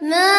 ما